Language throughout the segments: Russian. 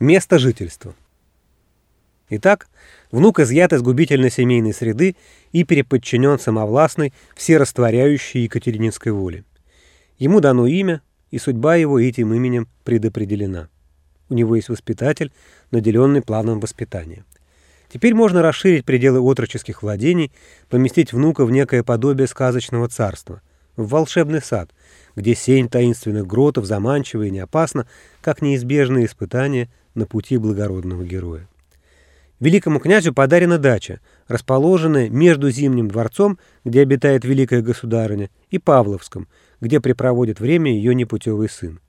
Место жительства. Итак, внук изъят из губительной семейной среды и переподчинен самовластной, всерастворяющей Екатерининской воле. Ему дано имя, и судьба его этим именем предопределена. У него есть воспитатель, наделенный планом воспитания. Теперь можно расширить пределы отроческих владений, поместить внука в некое подобие сказочного царства, в волшебный сад, где сень таинственных гротов заманчива и не опасна, как неизбежные испытания на пути благородного героя. Великому князю подарена дача, расположенная между Зимним дворцом, где обитает великая государыня, и Павловском, где препроводит время ее непутевый сын.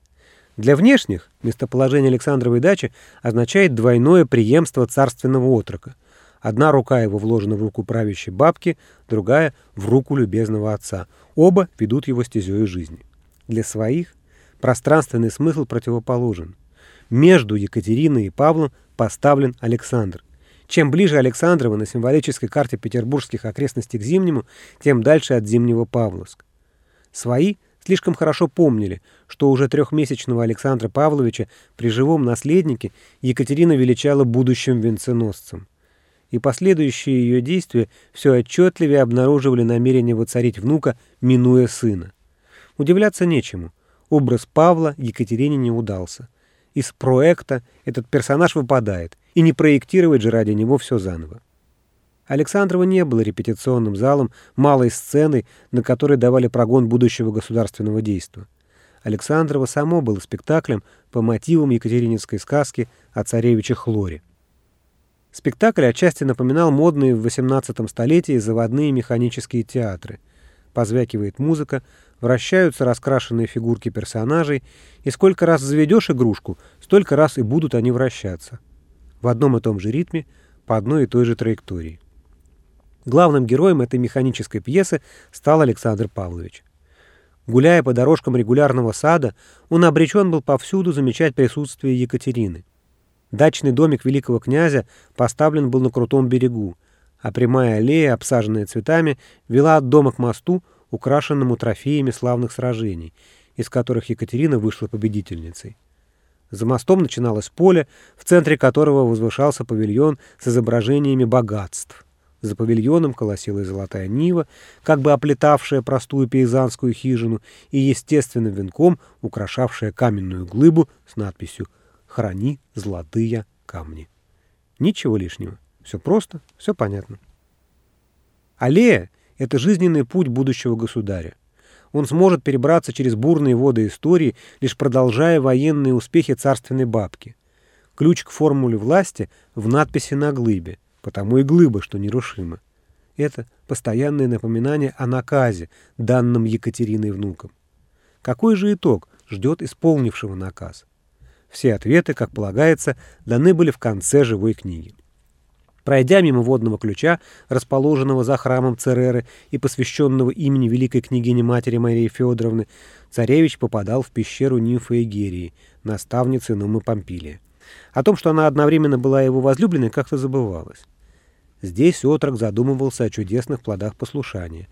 Для внешних местоположение Александровой дачи означает двойное преемство царственного отрока. Одна рука его вложена в руку правящей бабки, другая — в руку любезного отца. Оба ведут его стезей жизни. Для своих пространственный смысл противоположен. Между Екатериной и Павлом поставлен Александр. Чем ближе Александрова на символической карте петербургских окрестностей к Зимнему, тем дальше от Зимнего Павловск. Свои слишком хорошо помнили, что уже трехмесячного Александра Павловича при живом наследнике Екатерина величала будущим венценосцем. И последующие ее действия все отчетливее обнаруживали намерение воцарить внука, минуя сына. Удивляться нечему. Образ Павла Екатерине не удался. Из проекта этот персонаж выпадает, и не проектировать же ради него все заново. Александрова не было репетиционным залом, малой сценой, на которой давали прогон будущего государственного действия. Александрова само было спектаклем по мотивам екатерининской сказки о царевиче Хлоре. Спектакль отчасти напоминал модные в XVIII столетии заводные механические театры. Позвякивает музыка, вращаются раскрашенные фигурки персонажей, и сколько раз заведешь игрушку, столько раз и будут они вращаться. В одном и том же ритме, по одной и той же траектории. Главным героем этой механической пьесы стал Александр Павлович. Гуляя по дорожкам регулярного сада, он обречен был повсюду замечать присутствие Екатерины. Дачный домик великого князя поставлен был на крутом берегу, а прямая аллея, обсаженная цветами, вела от дома к мосту, украшенному трофеями славных сражений, из которых Екатерина вышла победительницей. За мостом начиналось поле, в центре которого возвышался павильон с изображениями богатств. За павильоном колосилась золотая нива, как бы оплетавшая простую пейзанскую хижину и естественным венком украшавшая каменную глыбу с надписью «Храни золотые камни». Ничего лишнего. Все просто, все понятно. Аллея — это жизненный путь будущего государя. Он сможет перебраться через бурные воды истории, лишь продолжая военные успехи царственной бабки. Ключ к формуле власти в надписи на глыбе, потому и глыба, что нерушима. Это постоянное напоминание о наказе, данном Екатериной внукам. Какой же итог ждет исполнившего наказ? Все ответы, как полагается, даны были в конце живой книги. Пройдя мимо водного ключа, расположенного за храмом Цереры и посвященного имени великой княгини матери Марии Федоровны, царевич попадал в пещеру нимфы Эгерии, наставницы Нумы Помпилия. О том, что она одновременно была его возлюбленной, как-то забывалось. Здесь отрок задумывался о чудесных плодах послушания.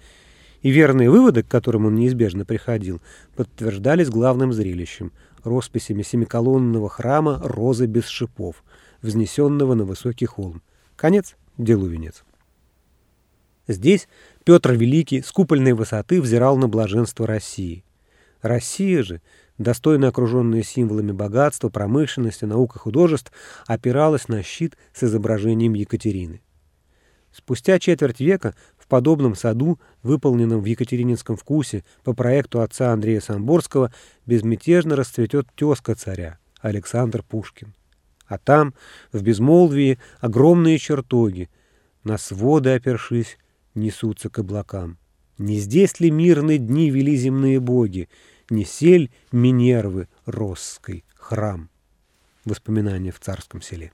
И верные выводы, к которым он неизбежно приходил, подтверждались главным зрелищем — росписями семиколонного храма «Розы без шипов», взнесенного на высокий холм. Конец — делу венец. Здесь Петр Великий с купольной высоты взирал на блаженство России. Россия же, достойно окруженная символами богатства, промышленности, наук и художеств, опиралась на щит с изображением Екатерины. Спустя четверть века в подобном саду, выполненном в Екатерининском вкусе по проекту отца Андрея Самборского, безмятежно расцветет тезка царя, Александр Пушкин. А там, в безмолвии, огромные чертоги, на своды опершись, несутся к облакам. Не здесь ли мирные дни вели земные боги, не сель Минервы Россской храм? Воспоминания в царском селе.